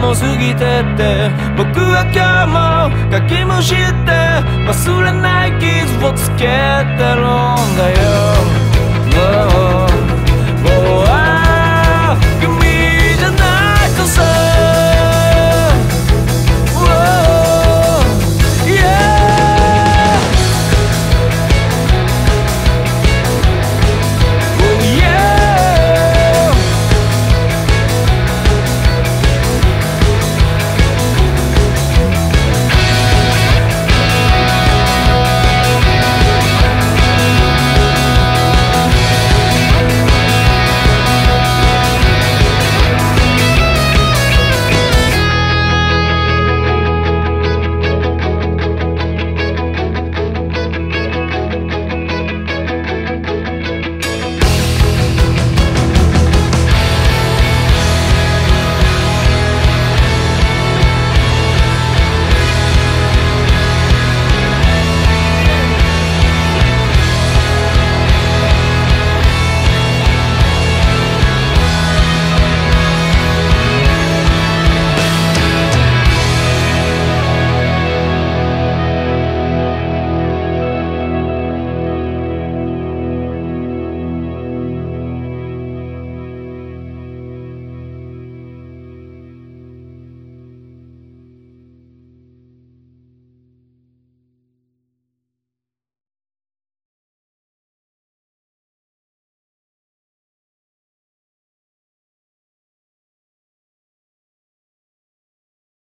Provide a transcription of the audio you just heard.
も過ぎてって僕は今日もかきむしって忘れない傷をつけてるんだよ。